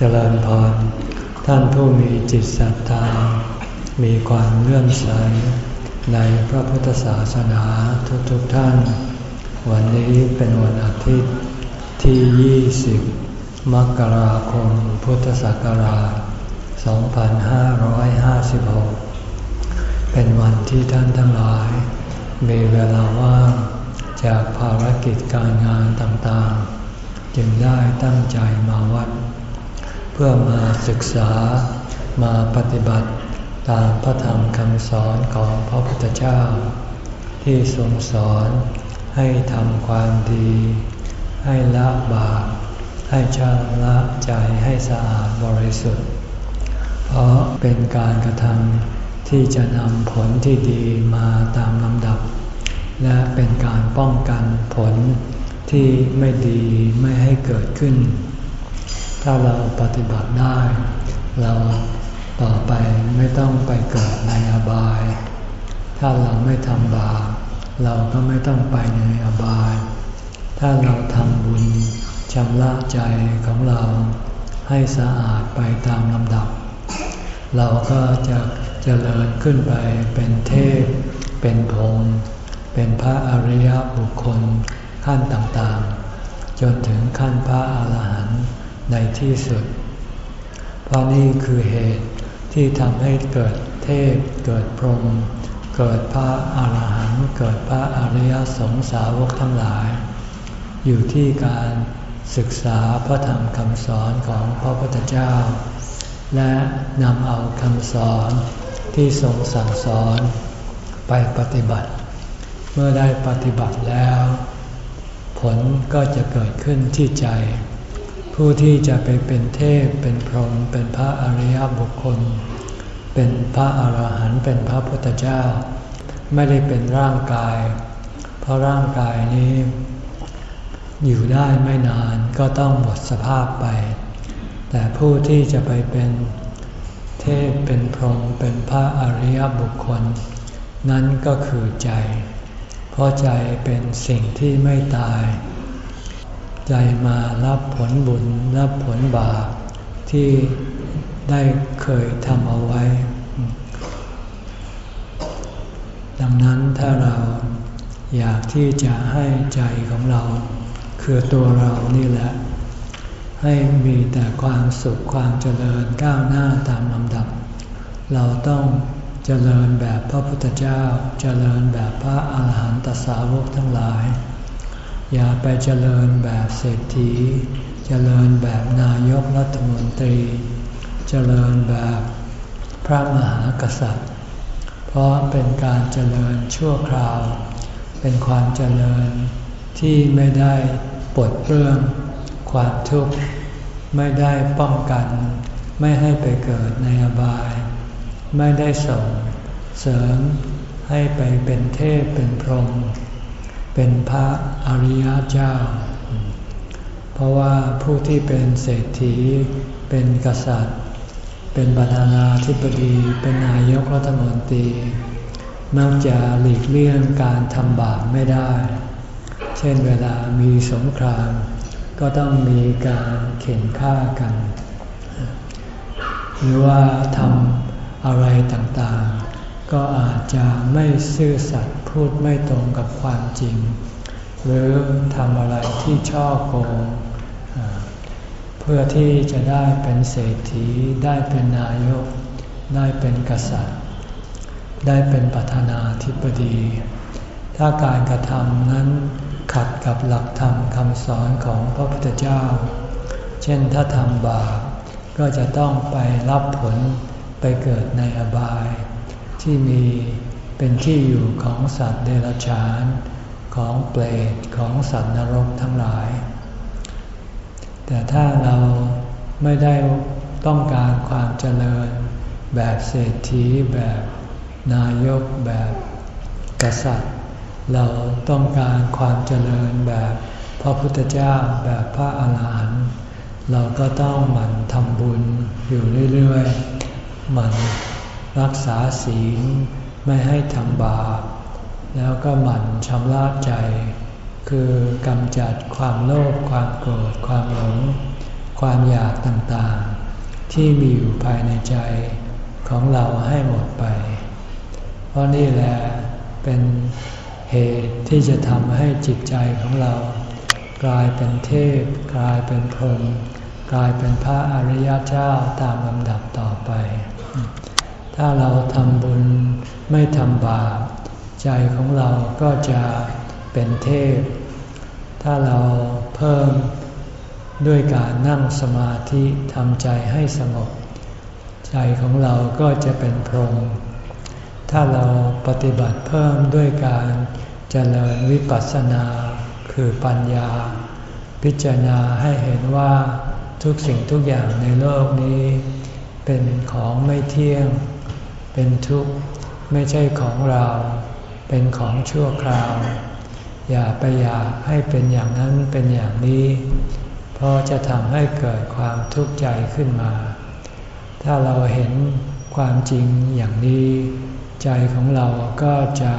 เจริญพร ท่านผู้มีจิตศรัทธา มีความเลื่อมใส ในพระพุทธศาสนาทุกๆทท่าน วันนี้เป็นวันอาทิตย์ที่ 20 มกราคม พุทธศักราช 2556 เป็นวันที่ท่านทั้งหลาย มีเวลาว่างจากภารกิจการงานต่างๆ จึงได้ตั้งใจมาวัด เพื่อมาศึกษามาปฏิบัติตามพระธรรมคำสอนของพระพุทธเจ้า ที่ทรงสอนให้ทำความดี ให้ละบาปให้ชำระใจให้สะอาดบริสุทธิ์ เพราะเป็นการกระทำที่จะนำผลที่ดีมาตามลำดับ และเป็นการป้องกันผลที่ไม่ดีไม่ให้เกิดขึ้น ถ้าเราปฏิบัติได้ เราต่อไปไม่ต้องไปเกิดในอบาย ถ้าเราไม่ทำบาปเราก็ไม่ต้องไปในอบาย ถ้าเราทำบุญชำระใจของเราให้สะอาดไปตามลำดับ เราก็จะเจริญขึ้นไปเป็นเทพ เป็นพรหมเป็นพระอริยบุคคลขั้นต่างๆ จนถึงขั้นพระอรหันต์ ในที่สุด เพราะนี่คือเหตุที่ทำให้เกิดเทพ เกิดพรหม เกิดพระอาหารหันต์ เกิดพระอริยสงสาวกทั้งหลาย อยู่ที่การศึกษาพระธรรมคำสอนของพระพุทธเจ้า และนำเอาคำสอนที่ทรงสั่งสอนไปปฏิบัติ เมื่อได้ปฏิบัติแล้ว ผลก็จะเกิดขึ้นที่ใจ ผู้ที่จะไปเป็นเทพเป็นพรหมเป็นพระอริยบุคคล เป็นพระอาหารหันต์เป็นพระพุทธเจ้า ไม่ได้เป็นร่างกาย เพราะร่างกายนี้ อยู่ได้ไม่นานก็ต้องหมดสภาพไป แต่ผู้ที่จะไปเป็นเทพเป็นพรหมเป็นพระอริยบุคคล นั้นก็คือใจ เพราะใจเป็นสิ่งที่ไม่ตาย ใจมารับผลบุญรับผลบาปที่ได้เคยทำเอาไว้ ดังนั้นถ้าเราอยากที่จะให้ใจของเรา คือตัวเรานี่แหละ ให้มีแต่ความสุขความเจริญก้าวหน้าตามลำดับ เราต้องเจริญแบบพระพุทธเจ้า เจริญแบบพระอาหารหันตสาวกทั้งหลาย อย่าไปเจริญแบบเศรษฐี เจริญแบบนายกรัฐมนตรี เจริญแบบพระมหากษัตริย์ เพราะเป็นการเจริญชั่วคราว เป็นความเจริญที่ไม่ได้ปลดเปลื้องความทุกข์ไม่ได้ป้องกัน ไม่ให้ไปเกิดในอบาย ไม่ได้ส่งเสริมให้ไปเป็นเทพเป็นพรหม เป็นพระอริยเจ้า เพราะว่าผู้ที่เป็นเศรษฐี เป็นกษัตริย์ เป็นประธานาธิบดี เป็นนายกรัฐมนตรี มักจะหลีกเลี่ยงการทำบาปไม่ได้ เช่นเวลามีสงคราม ก็ต้องมีการเข็นฆ่ากัน หรือว่าทำอะไรต่างๆ ก็อาจจะไม่ซื่อสัตย์ พูดไม่ตรงกับความจริง หรือทำอะไรที่ช่อโกง เพื่อที่จะได้เป็นเศรษฐี ได้เป็นนายก ได้เป็นกษัตริย์ ได้เป็นประธานาธิบดี ถ้าการกระทำนั้นขัดกับหลักธรรมคำสอนของพระพุทธเจ้า เช่นถ้าทำบาปก็จะต้องไปรับผลไปเกิดในอบาย ที่มี เป็นที่อยู่ของสัตว์เดรัจฉาน ของเปรตของสัตว์นรกทั้งหลาย แต่ถ้าเราไม่ได้ต้องการความเจริญ แบบเศรษฐีแบบนายกแบบกษัตริย์ เราต้องการความเจริญแบบพระพุทธเจ้าแบบพระอาหารหันต์เราก็ต้องหมั่นทำบุญอยู่เรื่อยๆหมั่นรักษาศีล ไม่ให้ทำบาป แล้วก็หมั่นชำระใจ คือกำจัดความโลภความโกรธความหลง ความอยากต่างๆ ที่มีอยู่ภายในใจของเราให้หมดไป เพราะนี่แหละเป็นเหตุที่จะทำให้จิตใจของเรา กลายเป็นเทพ กลายเป็นพรหมกลายเป็นพระอริยเจ้าตามลำดับต่อไป ถ้าเราทำบุญไม่ทำบาปใจของเราก็จะเป็นเทพ ถ้าเราเพิ่มด้วยการนั่งสมาธิทำใจให้สงบ ใจของเราก็จะเป็นพรหมถ้าเราปฏิบัติเพิ่มด้วยการเจริญวิปัสสนาคือปัญญา พิจารณาให้เห็นว่าทุกสิ่งทุกอย่างในโลกนี้ เป็นของไม่เที่ยง เป็นทุกข์ไม่ใช่ของเรา เป็นของชั่วคราว อย่าไปอยากให้เป็นอย่างนั้นเป็นอย่างนี้ เพราะจะทำให้เกิดความทุกข์ใจขึ้นมา ถ้าเราเห็นความจริงอย่างนี้ ใจของเราก็จะ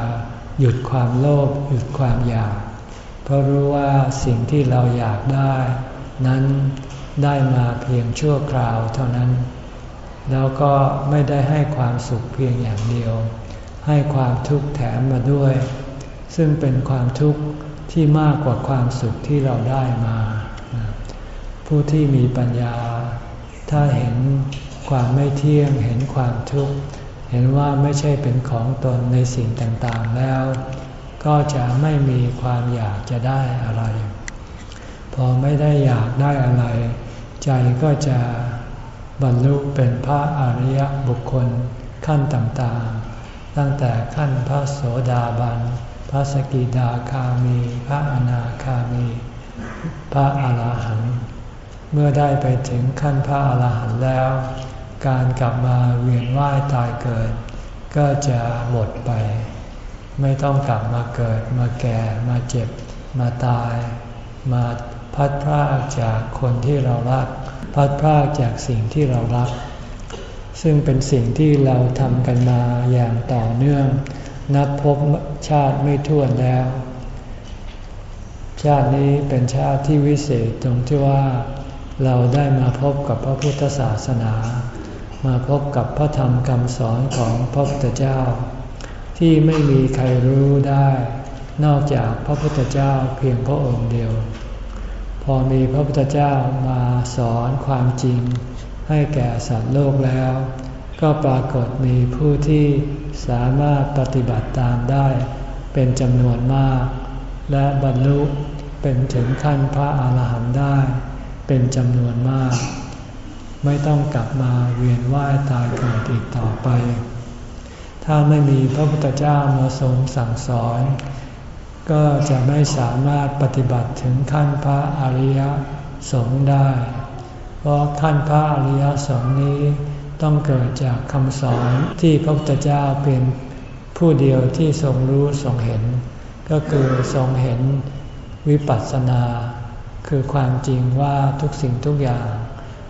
หยุดความโลภหยุดความอยาก เพราะรู้ว่าสิ่งที่เราอยากได้ นั้นได้มาเพียงชั่วคราวเท่านั้น แล้วก็ไม่ได้ให้ความสุขเพียงอย่างเดียว ให้ความทุกข์แถมมาด้วย ซึ่งเป็นความทุกข์ที่มากกว่าความสุขที่เราได้มา ผู้ที่มีปัญญา ถ้าเห็นความไม่เที่ยงเห็นความทุกข์ เห็นว่าไม่ใช่เป็นของตนในสิ่งต่างๆแล้ว ก็จะไม่มีความอยากจะได้อะไร พอไม่ได้อยากได้อะไร ใจก็จะ บรรลุเป็นพระอริยบุคคลขั้นต่างๆ ตั้งแต่ขั้นพระโสดาบัน พระสกิดาคามี พระอนาคามี พระอาหารหันต์ เมื่อได้ไปถึงขั้นพระอาหารหันต์แล้ว การกลับมาเวียนว่ายตายเกิด ก็จะหมดไป ไม่ต้องกลับมาเกิด มาแก่ มาเจ็บ มาตาย มาพัดพรากจากคนที่เรารัก พัดพรากจากสิ่งที่เรารัก ซึ่งเป็นสิ่งที่เราทำกันมาอย่างต่อเนื่อง นับพบชาติไม่ท้วนแล้ว ชาตินี้เป็นชาติที่วิเศษตรงที่ว่า เราได้มาพบกับพระพุทธศาสนา มาพบกับพระธรรมคำสอนของพระพุทธเจ้า ที่ไม่มีใครรู้ได้ นอกจากพระพุทธเจ้าเพียงพระองค์เดียว พอมีพระพุทธเจ้ามาสอนความจริง ให้แก่สัตว์โลกแล้ว ก็ปรากฏมีผู้ที่สามารถปฏิบัติตามได้ เป็นจำนวนมาก และบรรลุเป็นถึงขั้นพระอาหารหันต์ได้ เป็นจำนวนมาก ไม่ต้องกลับมาเวียนว่ายตายเกิดอีกต่อไป ถ้าไม่มีพระพุทธเจ้ามาทรงสั่งสอน ก็จะไม่สามารถปฏิบัติถึงขั้นพระอริยสงฆ์ได้ เพราะขั้นพระอริยสงฆ์นี้ต้องเกิดจากคำสอนที่พระพุทธเจ้าเป็นผู้เดียวที่ทรงรู้ทรงเห็น ก็คือทรงเห็นวิปัสสนา คือความจริงว่าทุกสิ่งทุกอย่าง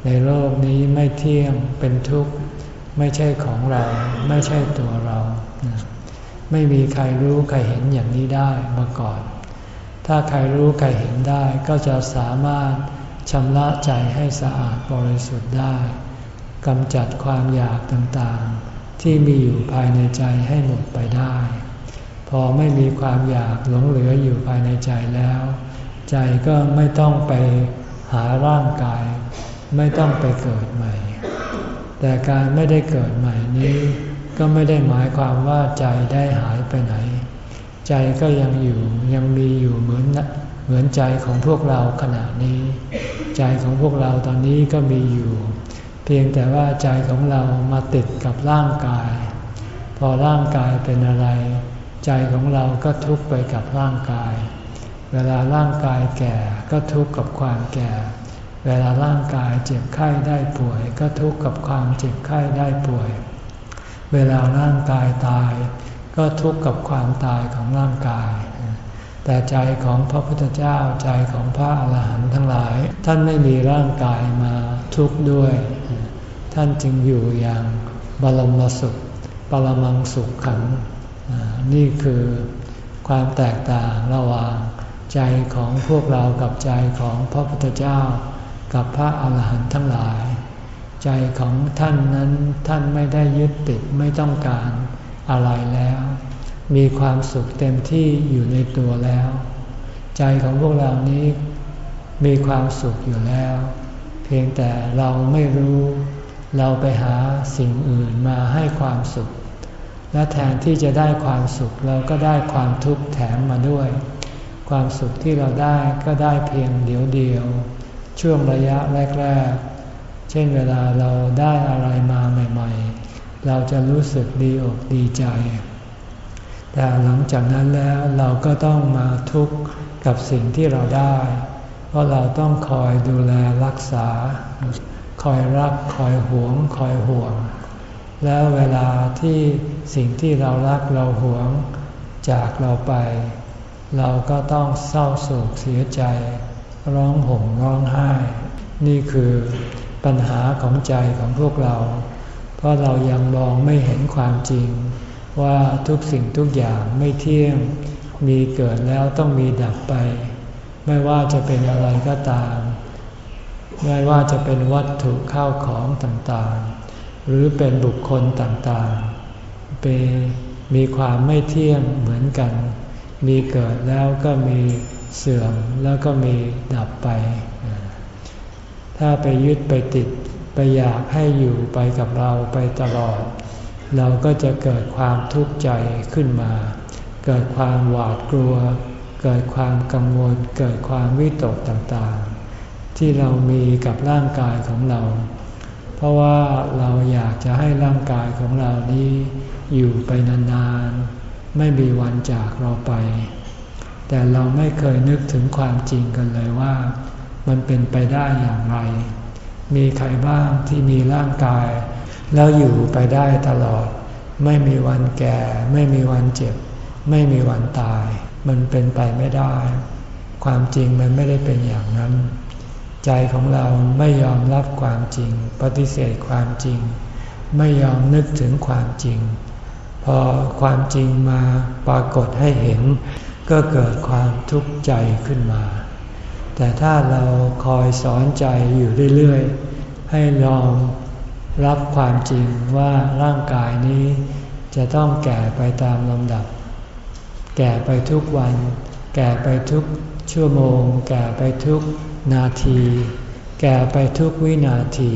ในโลกนี้ไม่เที่ยงเป็นทุกข์ ไม่ใช่ของเราไม่ใช่ตัวเรา ไม่มีใครรู้ใครเห็นอย่างนี้ได้มาก่อน ถ้าใครรู้ใครเห็นได้ก็จะสามารถชำระใจให้สะอาดบริสุทธิ์ได้กำจัดความอยากต่างๆ ที่มีอยู่ภายในใจให้หมดไปได้ พอไม่มีความอยากหลงเหลืออยู่ภายในใจแล้ว ใจก็ไม่ต้องไปหาร่างกาย ไม่ต้องไปเกิดใหม่ แต่การไม่ได้เกิดใหม่นี้ ก็ไม่ได้หมายความว่าใจได้หายไปไหน ใจก็ยังอยู่ยังมีอยู่เหมือนเหมือนใจของพวกเราขณะนี้ ใจของพวกเราตอนนี้ก็มีอยู่ เพียงแต่ว่าใจของเรามาติดกับร่างกาย พอร่างกายเป็นอะไร ใจของเราก็ทุกข์ไปกับร่างกาย เวลาร่างกายแก่ก็ทุกข์กับความแก่ เวลาร่างกายเจ็บไข้ได้ป่วย ก็ทุกข์กับความเจ็บไข้ได้ป่วย เวลาร่างกายตาย ก็ทุกข์กับความตายของร่างกาย แต่ใจของพระพุทธเจ้าใจของพระอาหารหันต์ทั้งหลาย ท่านไม่มีร่างกายมาทุกข์ด้วย ท่านจึงอยู่อย่างบรมสุข ปรมังสุขขัง นี่คือความแตกต่างระหว่างใจของพวกเรากับใจของพระพุทธเจ้า กับพระอาหารหันต์ทั้งหลาย ใจของท่านนั้นท่านไม่ได้ยึดติดไม่ต้องการอะไรแล้ว มีความสุขเต็มที่อยู่ในตัวแล้ว ใจของพวกเรานี้มีความสุขอยู่แล้ว เพียงแต่เราไม่รู้เราไปหาสิ่งอื่นมาให้ความสุข และแทนที่จะได้ความสุขเราก็ได้ความทุกข์แถมมาด้วย ความสุขที่เราได้ก็ได้เพียงเดียวเดียว ช่วงระยะแรก ๆ เช่นเวลาเราได้อะไรมาใหม่ ๆ เราจะรู้สึกดีอกดีใจ แต่หลังจากนั้นแล้วเราก็ต้องมาทุกข์กับสิ่งที่เราได้ เพราะเราต้องคอยดูแลรักษา คอยรักคอยหวง คอยห่วง แล้วเวลาที่สิ่งที่เรารักเราหวงจากเราไป เราก็ต้องเศร้าโศกเสียใจ ร้องห่มร้องไห้ นี่คือ ปัญหาของใจของพวกเรา เพราะเรายังมองไม่เห็นความจริง ว่าทุกสิ่งทุกอย่างไม่เที่ยง มีเกิดแล้วต้องมีดับไป ไม่ว่าจะเป็นอะไรก็ตาม ไม่ว่าจะเป็นวัตถุข้าวของต่างๆ หรือเป็นบุคคลต่างๆ เป็นมีความไม่เที่ยงเหมือนกัน มีเกิดแล้วก็มีเสื่อมแล้วก็มีดับไป ถ้าไปยึดไปติดไปอยากให้อยู่ไปกับเราไปตลอด เราก็จะเกิดความทุกข์ใจขึ้นมา เกิดความหวาดกลัว เกิดความกังวล เกิดความวิตกต่างๆ ที่เรามีกับร่างกายของเรา เพราะว่าเราอยากจะให้ร่างกายของเรานี้อยู่ไปนานๆ ไม่มีวันจากเราไป แต่เราไม่เคยนึกถึงความจริงกันเลยว่า มันเป็นไปได้อย่างไร มีใครบ้างที่มีร่างกาย แล้วอยู่ไปได้ตลอด ไม่มีวันแก่ ไม่มีวันเจ็บ ไม่มีวันตาย มันเป็นไปไม่ได้ ความจริงมันไม่ได้เป็นอย่างนั้น ใจของเราไม่ยอมรับความจริง ปฏิเสธความจริง ไม่ยอมนึกถึงความจริง พอความจริงมาปรากฏให้เห็น ก็เกิดความทุกข์ใจขึ้นมา แต่ถ้าเราคอยสอนใจอยู่เรื่อยๆ ให้ลองรับความจริงว่าร่างกายนี้จะต้องแก่ไปตามลำดับ แก่ไปทุกวัน แก่ไปทุกชั่วโมง แก่ไปทุกนาที แก่ไปทุกวินาที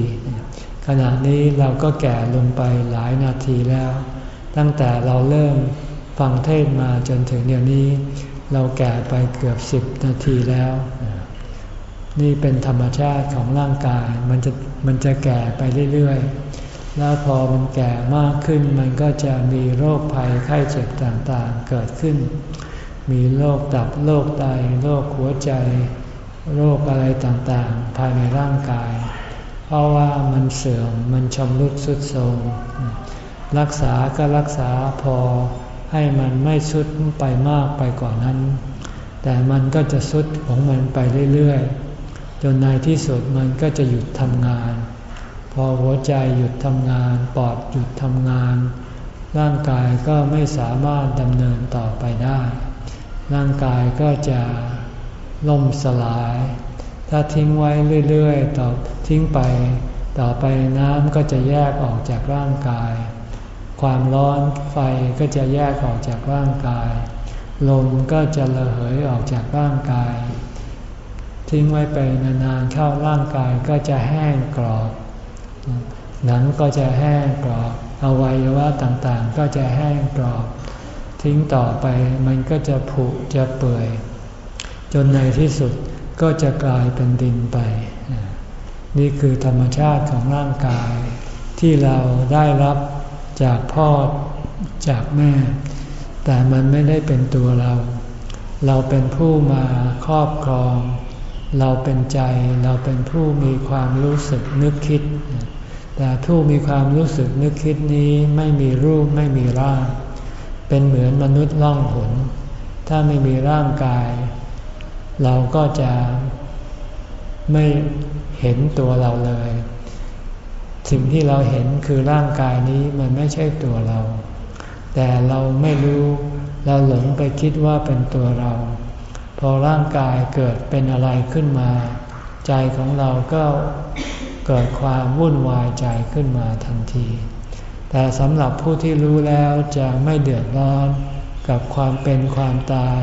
ขณะนี้เราก็แก่ลงไปหลายนาทีแล้ว ตั้งแต่เราเริ่มฟังเทศมาจนถึงเดี๋ยวนี้ เราแก่ไปเกือบสิบนาทีแล้ว นี่เป็นธรรมชาติของร่างกายมันจะมันจะแก่ไปเรื่อยๆ แล้วพอมันแก่มากขึ้นมันก็จะมีโรคภัยไข้เจ็บต่างๆเกิดขึ้น มีโรคตับโรคไตโรคหัวใจ โรคอะไรต่างๆ ภายในร่างกาย เพราะว่ามันเสื่อมมันชำรุดสุดโทรมรักษาก็รักษาพอให้มันไม่สุดไปมากไปกว่านั้น แต่มันก็จะสุดของมันไปเรื่อยๆ จนในที่สุดมันก็จะหยุดทำงาน พอหัวใจหยุดทำงาน ปอดหยุดทำงาน ร่างกายก็ไม่สามารถดำเนินต่อไปได้ ร่างกายก็จะล่มสลาย ถ้าทิ้งไว้เรื่อยๆต่อทิ้งไป ต่อไปน้ำก็จะแยกออกจากร่างกาย ความร้อนไฟก็จะแยกออกจากร่างกาย ลมก็จะระเหยออกจากร่างกาย ทิ้งไว้ไปนานๆเข้าร่างกายก็จะแห้งกรอบ หนังก็จะแห้งกรอบ อวัยวะต่างๆ ก็จะแห้งกรอบ ทิ้งต่อไปมันก็จะผุจะเปื่อย จนในที่สุดก็จะกลายเป็นดินไป นี่คือธรรมชาติของร่างกาย ที่เราได้รับจากพ่อจากแม่ แต่มันไม่ได้เป็นตัวเรา เราเป็นผู้มาครอบครอง เราเป็นใจเราเป็นผู้มีความรู้สึกนึกคิด แต่ผู้มีความรู้สึกนึกคิดนี้ไม่มีรูปไม่มีร่าง เป็นเหมือนมนุษย์ล่องหน ถ้าไม่มีร่างกาย เราก็จะไม่เห็นตัวเราเลย สิ่งที่เราเห็นคือร่างกายนี้มันไม่ใช่ตัวเรา แต่เราไม่รู้เราหลงไปคิดว่าเป็นตัวเรา พอร่างกายเกิดเป็นอะไรขึ้นมา ใจของเราก็เกิดความวุ่นวายใจขึ้นมาทันที แต่สำหรับผู้ที่รู้แล้วจะไม่เดือดร้อนกับความเป็นความตาย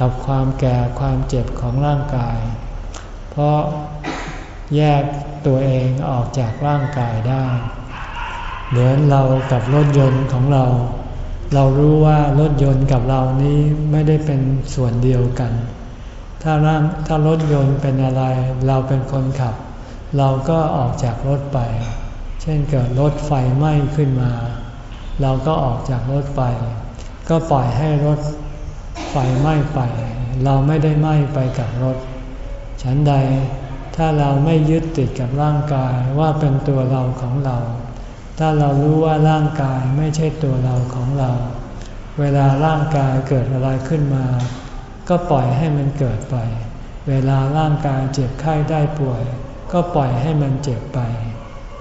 กับความแก่ความเจ็บของร่างกาย เพราะแยกตัวเองออกจากร่างกายได้ เหมือนเรากับรถยนต์ของเรา เรารู้ว่ารถยนต์กับเรานี้ไม่ได้เป็นส่วนเดียวกัน ถ้าร่างถ้ารถยนต์เป็นอะไร เราเป็นคนขับ เราก็ออกจากรถไป เช่นเกิดรถไฟไหม้ขึ้นมา เราก็ออกจากรถไป ก็ปล่อยให้รถไฟไหม้ไป เราไม่ได้ไหม้ไปกับรถ ฉันใดถ้าเราไม่ยึดติดกับร่างกายว่าเป็นตัวเราของเรา ถ้าเรารู้ว่าร่างกายไม่ใช่ตัวเราของเรา เวลาร่างกายเกิดอะไรขึ้นมา ก็ปล่อยให้มันเกิดไป เวลาร่างกายเจ็บไข้ได้ป่วย ก็ปล่อยให้มันเจ็บไป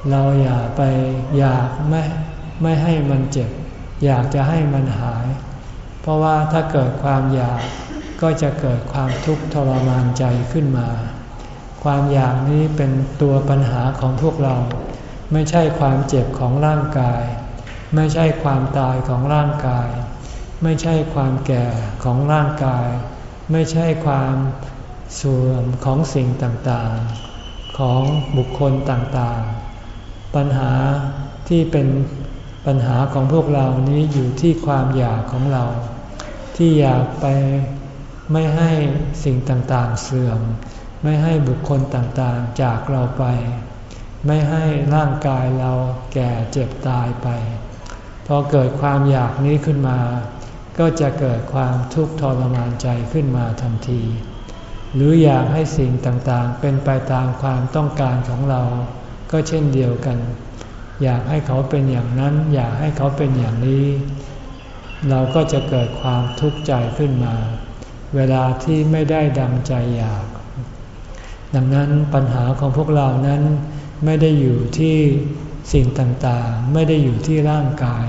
เราอย่าไปอยากไม่ไม่ให้มันเจ็บ อยากจะให้มันหาย เพราะว่าถ้าเกิดความอยากก็จะเกิดความทุกข์ทรมานใจขึ้นมา ความอยากนี้เป็นตัวปัญหาของพวกเรา ไม่ใช่ความเจ็บของร่างกาย ไม่ใช่ความตายของร่างกาย ไม่ใช่ความแก่ของร่างกาย ไม่ใช่ความเสื่อมของสิ่งต่างๆ ของบุคคลต่างๆ ปัญหาที่เป็นปัญหาของพวกเรานี้อยู่ที่ความอยากของเรา ที่อยากไปไม่ให้สิ่งต่างๆเสื่อม ไม่ให้บุคคลต่างๆจากเราไป ไม่ให้ร่างกายเราแก่เจ็บตายไป พอเกิดความอยากนี้ขึ้นมา ก็จะเกิดความทุกข์ทรมานใจขึ้นมาทันที หรืออยากให้สิ่งต่างๆ เป็นไปตามความต้องการของเรา ก็เช่นเดียวกัน อยากให้เขาเป็นอย่างนั้น อยากให้เขาเป็นอย่างนี้ เราก็จะเกิดความทุกข์ใจขึ้นมา เวลาที่ไม่ได้ดังใจอยาก ดังนั้นปัญหาของพวกเรานั้น ไม่ได้อยู่ที่สิ่งต่างๆ ไม่ได้อยู่ที่ร่างกาย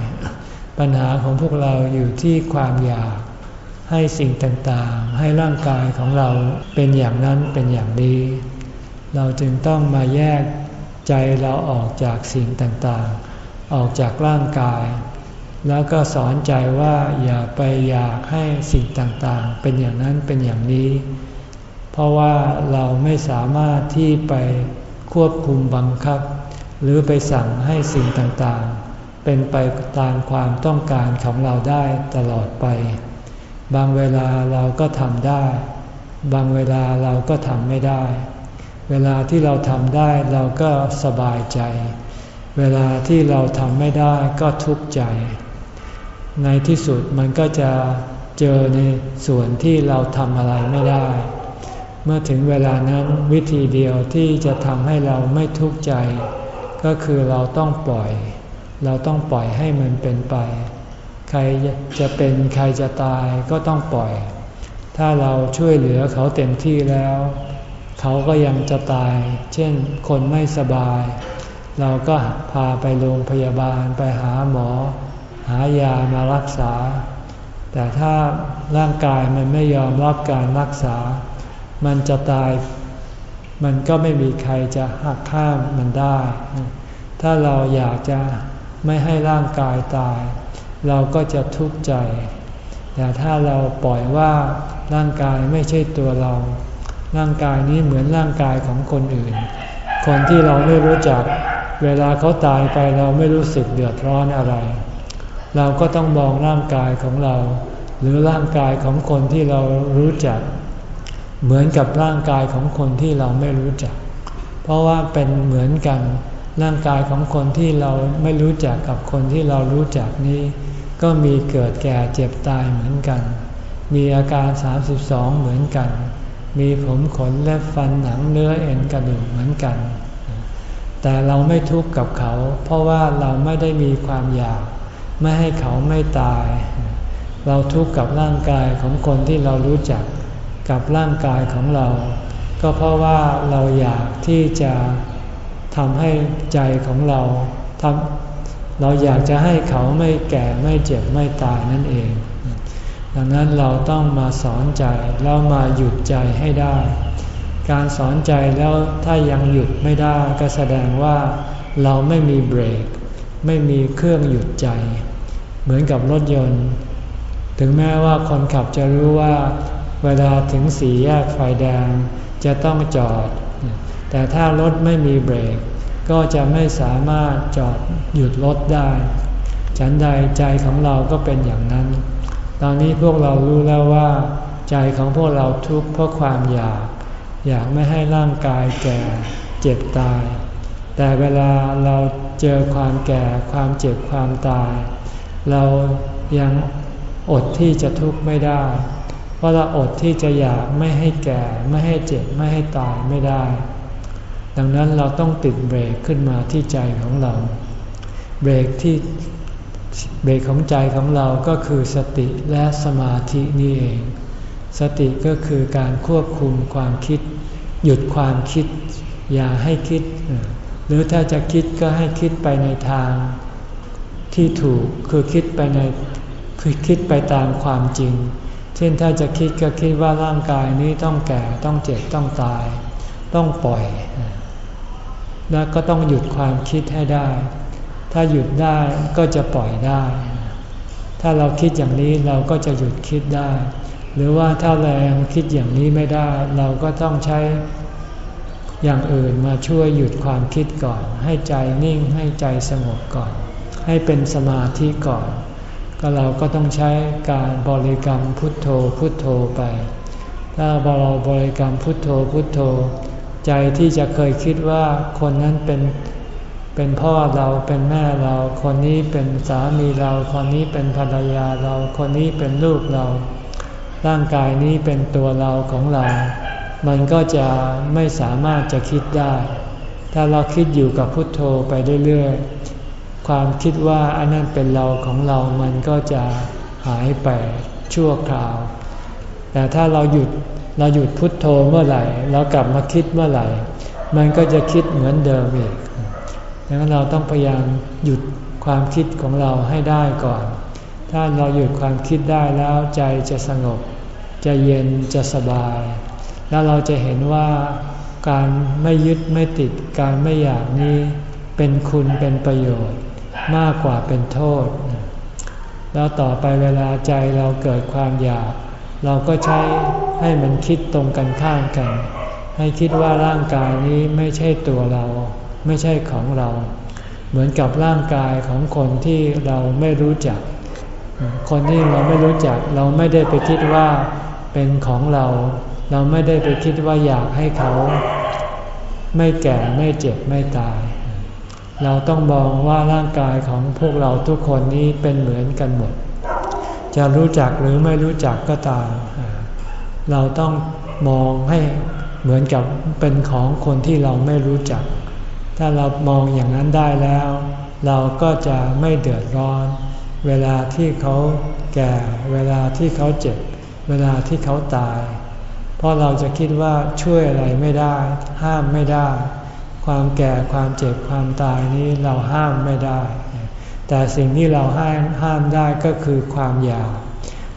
ปัญหาของพวกเราอยู่ที่ความอยาก ให้สิ่งต่างๆ ให้ร่างกายของเราเป็นอย่างนั้นเป็นอย่างนี้ เราจึงต้องมาแยกใจเราออกจากสิ่งต่างๆ ออกจากร่างกาย แล้วก็สอนใจว่าอย่าไปอยากให้สิ่งต่างๆ เป็นอย่างนั้นเป็นอย่างนี้ เพราะว่าเราไม่สามารถที่ไป ควบคุมบังคับ หรือไปสั่งให้สิ่งต่างๆ เป็นไปตามความต้องการของเราได้ตลอดไป บางเวลาเราก็ทำได้ บางเวลาเราก็ทำไม่ได้ เวลาที่เราทำได้เราก็สบายใจ เวลาที่เราทำไม่ได้ก็ทุกข์ใจ ในที่สุดมันก็จะเจอในส่วนที่เราทำอะไรไม่ได้ เมื่อถึงเวลานั้นวิธีเดียวที่จะทำให้เราไม่ทุกข์ใจ ก็คือเราต้องปล่อย เราต้องปล่อยให้มันเป็นไป ใครจะเป็นใครจะตายก็ต้องปล่อย ถ้าเราช่วยเหลือเขาเต็มที่แล้ว เขาก็ยังจะตาย เช่นคนไม่สบาย เราก็พาไปโรงพยาบาลไปหาหมอ หายามารักษา แต่ถ้าร่างกายมันไม่ยอมรับการรักษา มันจะตาย มันก็ไม่มีใครจะหักข้ามมันได้ ถ้าเราอยากจะไม่ให้ร่างกายตาย เราก็จะทุกข์ใจ แต่ถ้าเราปล่อยว่าร่างกายไม่ใช่ตัวเรา ร่างกายนี้เหมือนร่างกายของคนอื่น คนที่เราไม่รู้จัก เวลาเขาตายไปเราไม่รู้สึกเดือดร้อนอะไร เราก็ต้องมองร่างกายของเรา หรือร่างกายของคนที่เรารู้จัก เหมือนกับร่างกายของคนที่เราไม่รู้จัก เพราะว่าเป็นเหมือนกันร่างกายของคนที่เราไม่รู้จักกับคนที่เรารู้จักนี้ ก็มีเกิดแก่เจ็บตายเหมือนกัน มีอาการ 32 เหมือนกัน มีผมขนและฟันหนังเนื้อเอ็นกระดูกเหมือนกัน แต่เราไม่ทุกข์กับเขา เพราะว่าเราไม่ได้มีความอยาก ไม่ให้เขาไม่ตาย เราทุกข์กับร่างกายของคนที่เรารู้จัก กับร่างกายของเรา ก็เพราะว่าเราอยากที่จะทำให้ใจของเราทำเราอยากจะให้เขาไม่แก่ไม่เจ็บไม่ตายนั่นเอง ดังนั้นเราต้องมาสอนใจแล้วมาหยุดใจให้ได้ การสอนใจแล้วถ้ายังหยุดไม่ได้ก็แสดงว่าเราไม่มีเบรก ไม่มีเครื่องหยุดใจ เหมือนกับรถยนต์ ถึงแม้ว่าคนขับจะรู้ว่า เวลาถึงสี่แยกไฟแดงจะต้องจอด แต่ถ้ารถไม่มีเบรก ก็จะไม่สามารถจอดหยุดรถได้ ฉันใดใจของเราก็เป็นอย่างนั้น ตอนนี้พวกเรารู้แล้วว่า ใจของพวกเราทุกข์เพราะความอยาก อยากไม่ให้ร่างกายแก่เจ็บตาย แต่เวลาเราเจอความแก่ความเจ็บความตาย เรายังอดที่จะทุกข์ไม่ได้ เพราะเราอดที่จะอยากไม่ให้แก่ ไม่ให้เจ็บไม่ให้ตายไม่ได้ ดังนั้นเราต้องติดเบรกขึ้นมาที่ใจของเรา เบรกที่เบรกของใจของเราก็คือสติและสมาธินี่เอง สติก็คือการควบคุมความคิด หยุดความคิด อย่าให้คิด หรือถ้าจะคิดก็ให้คิดไปในทางที่ถูกคือคิดไปในคือคิดไปตามความจริง เช่นถ้าจะคิดก็คิดว่าร่างกายนี้ต้องแก่ต้องเจ็บต้องตาย ต้องปล่อย แล้วก็ต้องหยุดความคิดให้ได้ ถ้าหยุดได้ก็จะปล่อยได้ ถ้าเราคิดอย่างนี้เราก็จะหยุดคิดได้ หรือว่าถ้าแรงคิดอย่างนี้ไม่ได้ เราก็ต้องใช้อย่างอื่นมาช่วยหยุดความคิดก่อน ให้ใจนิ่งให้ใจสงบก่อน ให้เป็นสมาธิก่อน ก็เราก็ต้องใช้การบริกรรมพุทโธพุทโธไป ถ้าเราบริกรรมพุทโธพุทโธ ใจที่จะเคยคิดว่าคนนั้นเป็นเป็นพ่อเราเป็นแม่เรา คนนี้เป็นสามีเรา คนนี้เป็นภรรยาเรา คนนี้เป็นลูกเรา ร่างกายนี้เป็นตัวเราของเรา มันก็จะไม่สามารถจะคิดได้ ถ้าเราคิดอยู่กับพุทโธไปเรื่อยๆ ความคิดว่าอันนั้นเป็นเราของเรามันก็จะหายไปชั่วคราว แต่ถ้าเราหยุดเราหยุดพุทโธเมื่อไหร่เรากลับมาคิดเมื่อไหร่ มันก็จะคิดเหมือนเดิมอีกดังนั้นเราต้องพยายามหยุดความคิดของเราให้ได้ก่อน ถ้าเราหยุดความคิดได้แล้วใจจะสงบ จะเย็นจะสบาย แล้วเราจะเห็นว่าการไม่ยึดไม่ติดการไม่อยากนี้เป็นคุณเป็นประโยชน์ มากกว่าเป็นโทษ แล้วต่อไปเวลาใจเราเกิดความอยาก เราก็ใช้ให้มันคิดตรงกันข้ามกัน ให้คิดว่าร่างกายนี้ไม่ใช่ตัวเรา ไม่ใช่ของเรา เหมือนกับร่างกายของคนที่เราไม่รู้จัก คนที่เราไม่รู้จัก เราไม่ได้ไปคิดว่าเป็นของเรา เราไม่ได้ไปคิดว่าอยากให้เขา ไม่แก่ไม่เจ็บไม่ตาย เราต้องมองว่าร่างกายของพวกเราทุกคนนี้เป็นเหมือนกันหมด จะรู้จักหรือไม่รู้จักก็ตาม เราต้องมองให้เหมือนกับเป็นของคนที่เราไม่รู้จัก ถ้าเรามองอย่างนั้นได้แล้ว เราก็จะไม่เดือดร้อน เวลาที่เขาแก่ เวลาที่เขาเจ็บ เวลาที่เขาตาย เพราะเราจะคิดว่าช่วยอะไรไม่ได้ ห้ามไม่ได้ ความแก่ความเจ็บความตายนี้เราห้ามไม่ได้ แต่สิ่งที่เราห้ามห้ามได้ก็คือความอยาก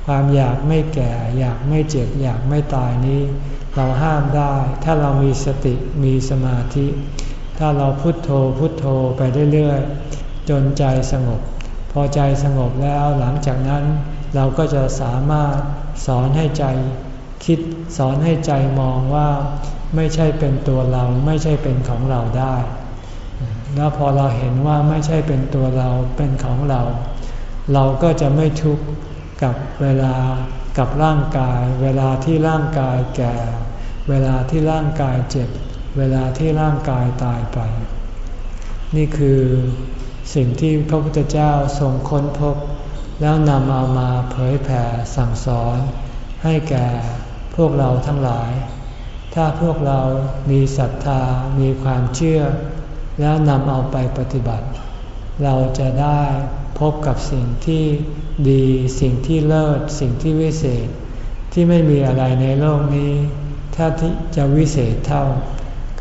ความอยากไม่แก่ อยากไม่เจ็บ อยากไม่ตายนี้ เราห้ามได้ ถ้าเรามีสติมีสมาธิ ถ้าเราพุโทโธพุโทโธไปเรื่อยๆจนใจสงบ พอใจสงบแล้วหลังจากนั้นเราก็จะสามารถสอนให้ใจคิดสอนให้ใจมองว่า ไม่ใช่เป็นตัวเราไม่ใช่เป็นของเราได้ แล้วพอเราเห็นว่าไม่ใช่เป็นตัวเราเป็นของเรา เราก็จะไม่ทุกข์กับเวลากับร่างกาย เวลาที่ร่างกายแก่ เวลาที่ร่างกายเจ็บ เวลาที่ร่างกายตายไป นี่คือสิ่งที่พระพุทธเจ้าทรงค้นพบ แล้วนำเอามาเผยแผ่สั่งสอน ให้แก่พวกเราทั้งหลาย ถ้าพวกเรามีศรัทธา มีความเชื่อ แล้วนำเอาไปปฏิบัติ เราจะได้พบกับสิ่งที่ดีสิ่งที่เลิศ สิ่งที่วิเศษ ที่ไม่มีอะไรในโลกนี้ ถ้าที่จะวิเศษเท่า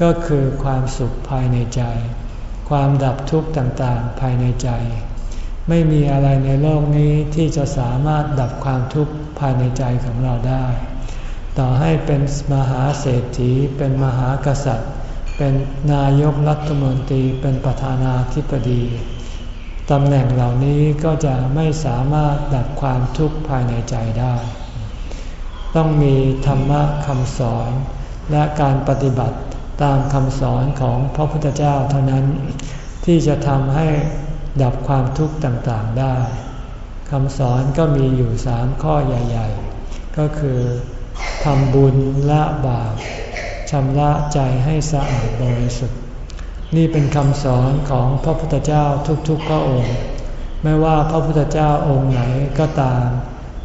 ก็คือความสุขภายในใจ ความดับทุกข์ต่างๆ ภายในใจ ไม่มีอะไรในโลกนี้ที่จะสามารถดับความทุกข์ภายในใจของเราได้ ต่อให้เป็นมหาเศรษฐี เป็นมหากษัตริย์ เป็นนายกรัฐมนตรี เป็นประธานาธิบดี ตำแหน่งเหล่านี้ก็จะไม่สามารถดับความทุกข์ภายในใจได้ ต้องมีธรรมะคำสอนและการปฏิบัติตามคำสอนของพระพุทธเจ้าเท่านั้น ที่จะทำให้ดับความทุกข์ต่างๆได้คำสอนก็มีอยู่สามข้อใหญ่ ๆ ก็คือำบุญละบาปชำระใจให้สะอาดบริสุทธิ์ นี่เป็นคำสอนของพระพุทธเจ้าทุกๆพระองค์ ไม่ว่าพระพุทธเจ้าองค์ไหนก็ตาม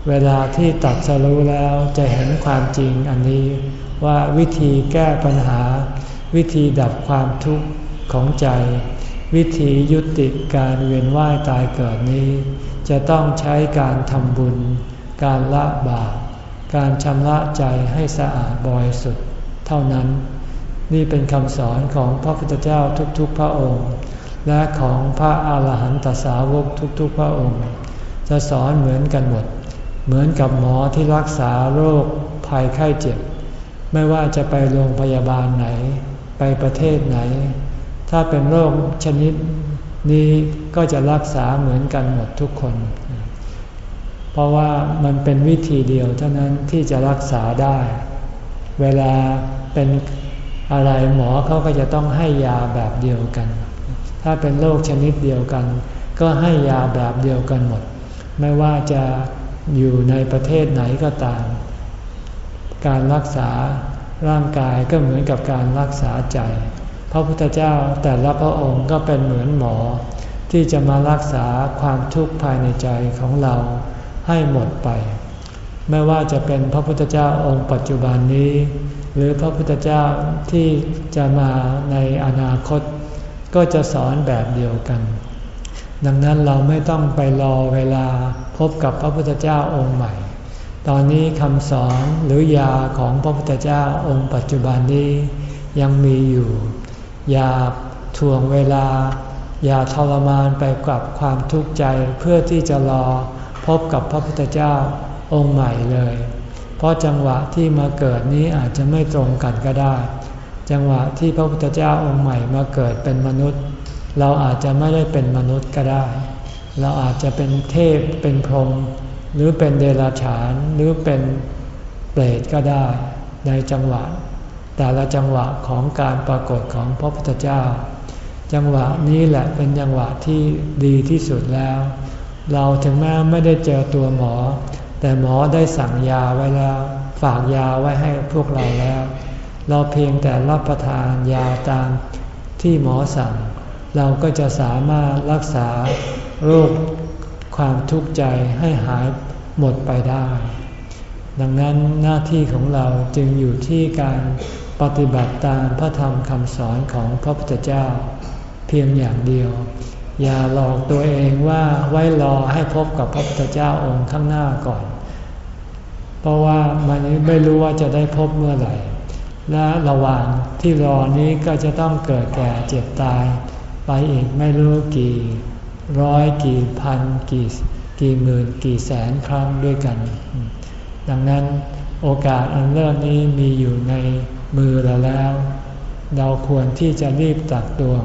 เวลาที่ตัดสรู้แล้วจะเห็นความจริงอันนี้ว่าวิธีแก้ปัญหา วิธีดับความทุกข์ของใจ วิธียุติการเวียนว่ายตายเกิดนี้ จะต้องใช้การทำบุญ การละบาป การชำระใจให้สะอาดบริสุทธิ์เท่านั้น นี่เป็นคำสอนของพระพุทธเจ้าทุกๆพระองค์ และของพระอาหารหันตสาวกทุกๆพระองค์ จะสอนเหมือนกันหมด เหมือนกับหมอที่รักษาโรคภัยไข้เจ็บ ไม่ว่าจะไปโรงพยาบาลไหน ไปประเทศไหน ถ้าเป็นโรคชนิดนี้ก็จะรักษาเหมือนกันหมดทุกคน เพราะว่ามันเป็นวิธีเดียวเท่านั้นที่จะรักษาได้ เวลาเป็นอะไรหมอเขาก็จะต้องให้ยาแบบเดียวกัน ถ้าเป็นโรคชนิดเดียวกัน ก็ให้ยาแบบเดียวกันหมด ไม่ว่าจะอยู่ในประเทศไหนก็ตาม การรักษาร่างกายก็เหมือนกับการรักษาใจ พระพุทธเจ้าแต่ละพระองค์ก็เป็นเหมือนหมอ ที่จะมารักษาความทุกข์ภายในใจของเรา ให้หมดไป ไม่ว่าจะเป็นพระพุทธเจ้าองค์ปัจจุบันนี้ หรือพระพุทธเจ้าที่จะมาในอนาคต ก็จะสอนแบบเดียวกัน ดังนั้นเราไม่ต้องไปรอเวลาพบกับพระพุทธเจ้าองค์ใหม่ ตอนนี้คำสอนหรือยาของพระพุทธเจ้าองค์ปัจจุบันนี้ยังมีอยู่ อย่าทวงเวลา อย่าทรมานไปกับความทุกข์ใจเพื่อที่จะรอ พบกับพระพุทธเจ้าองค์ใหม่เลย เพราะจังหวะที่มาเกิดนี้อาจจะไม่ตรงกันก็ได้ จังหวะที่พระพุทธเจ้าองค์ใหม่มาเกิดเป็นมนุษย์ เราอาจจะไม่ได้เป็นมนุษย์ก็ได้ เราอาจจะเป็นเทพเป็นพรหมหรือเป็นเดรัจฉานหรือเป็นเปรตก็ได้ในจังหวะ แต่ละจังหวะของการปรากฏของพระพุทธเจ้า จังหวะนี้แหละเป็นจังหวะที่ดีที่สุดแล้ว เราถึงแม้ไม่ได้เจอตัวหมอ แต่หมอได้สั่งยาไว้แล้ว ฝากยาไว้ให้พวกเราแล้ว เราเพียงแต่รับประทานยาตามที่หมอสั่ง เราก็จะสามารถรักษาโรคความทุกข์ใจให้หายหมดไปได้ ดังนั้นหน้าที่ของเราจึงอยู่ที่การปฏิบัติตามพระธรรมคำสอนของพระพุทธเจ้า เพียงอย่างเดียว อย่าหลอกตัวเองว่าไว้รอให้พบกับพระพุทธเจ้าองค์ข้างหน้าก่อน เพราะว่ามันไม่รู้ว่าจะได้พบเมื่อไหร่ และระหว่างที่รอนี้ก็จะต้องเกิดแก่เจ็บตาย ไปอีกไม่รู้กี่ร้อยกี่พันกี่กี่หมื่นกี่แสนครั้งด้วยกัน ดังนั้นโอกาสอันเลิศนี้มีอยู่ในมือเราแล้ว เราควรที่จะรีบตักตวง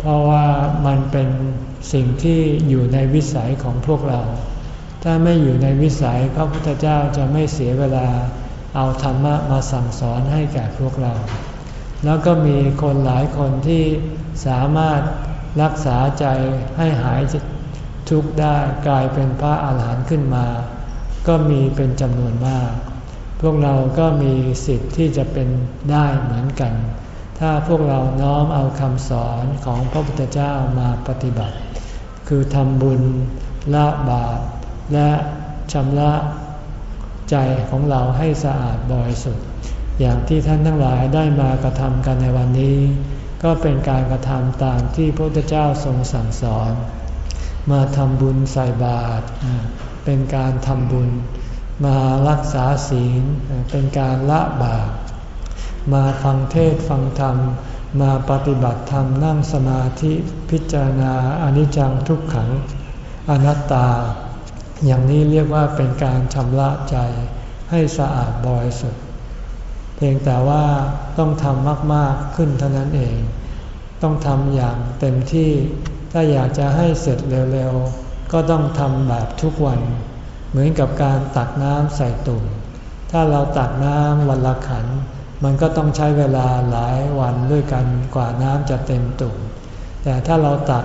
เพราะว่ามันเป็นสิ่งที่อยู่ในวิสัยของพวกเรา ถ้าไม่อยู่ในวิสัยพระพุทธเจ้าจะไม่เสียเวลาเอาธรรมะมาสั่งสอนให้แก่พวกเรา แล้วก็มีคนหลายคนที่สามารถรักษาใจให้หายทุกข์ได้กลายเป็นพระอาหารหันต์ขึ้นมา ก็มีเป็นจำนวนมาก พวกเราก็มีสิทธิ์ที่จะเป็นได้เหมือนกัน ถ้าพวกเราน้อมเอาคำสอนของพระพุทธเจ้ามาปฏิบัติ คือทำบุญละบาปและชำระใจของเราให้สะอาดบริสุทธิ์ อย่างที่ท่านทั้งหลายได้มากระทำกันในวันนี้ ก็เป็นการกระทำตามที่พระพุทธเจ้าทรงสั่งสอน มาทำบุญใส่บาตรเป็นการทำบุญ มารักษาศีลเป็นการละบาป มาฟังเทศฟังธรรม มาปฏิบัติธรรมนั่งสมาธิพิจารณาอนิจจังทุกขังอนัตตา อย่างนี้เรียกว่าเป็นการชำระใจให้สะอาดบริสุทธิ์เพียงแต่ว่าต้องทำมากๆขึ้นเท่านั้นเอง ต้องทำอย่างเต็มที่ถ้าอยากจะให้เสร็จเร็วๆ ก็ต้องทำแบบทุกวัน เหมือนกับการตักน้ำใส่ตุ่ม ถ้าเราตักน้ำวันละขัน มันก็ต้องใช้เวลาหลายวันด้วยกันกว่าน้ำจะเต็มตุ่ม แต่ถ้าเราตัก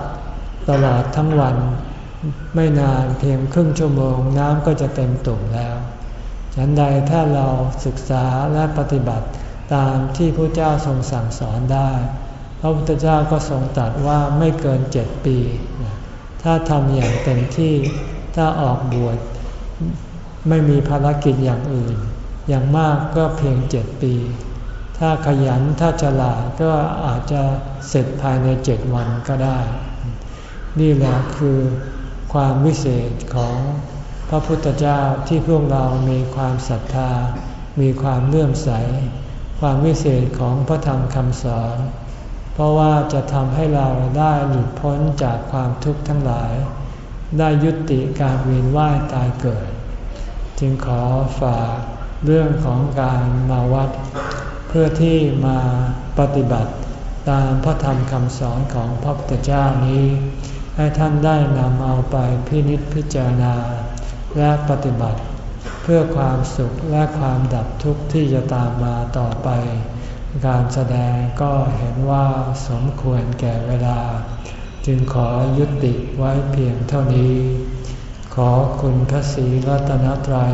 ตลอดทั้งวันไม่นานเพียงครึ่งชั่วโมงน้ำก็จะเต็มตุ่มแล้วฉันใดถ้าเราศึกษาและปฏิบัติตามที่พระเจ้าทรงสั่งสอนได้ พระพุทธเจ้าก็ทรงตรัสว่าไม่เกินเจ็ดปี ถ้าทำอย่างเต็มที่ถ้าออกบวชไม่มีภารกิจอย่างอื่น อย่างมากก็เพียงเจ็ดปี ถ้าขยันถ้าฉลาดก็อาจจะเสร็จภายในเจ็ดวันก็ได้ นี่แหละคือความวิเศษของพระพุทธเจ้าที่พวกเรามีความศรัทธา มีความเลื่อมใส ความวิเศษของพระธรรมคำสอน เพราะว่าจะทำให้เราได้หลุดพ้นจากความทุกข์ทั้งหลาย ได้ยุติการเวียนว่ายตายเกิด จึงขอฝากเรื่องของการมาวัด เพื่อที่มาปฏิบัติตามพระธรรมคำสอนของพระพุทธเจ้านี้ ให้ท่านได้นำเอาไปพินิจพิจารณา และปฏิบัติ เพื่อความสุขและความดับทุกข์ที่จะตามมาต่อไป การแสดงก็เห็นว่าสมควรแก่เวลา จึงขอยุติไว้เพียงเท่านี้ ขอคุณพระศรีรัตนตรัย